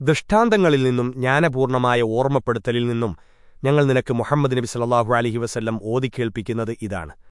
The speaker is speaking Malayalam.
ദൃഷ്ടാന്തങ്ങളിൽ നിന്നും ജ്ഞാനപൂർണമായ ഓർമ്മപ്പെടുത്തലിൽ നിന്നും ഞങ്ങൾ നിനക്ക് മുഹമ്മദ് നബി സല്ലാഹു അലഹി വസ്ല്ലം ഓതിക്കേൾപ്പിക്കുന്നത് ഇതാണ്.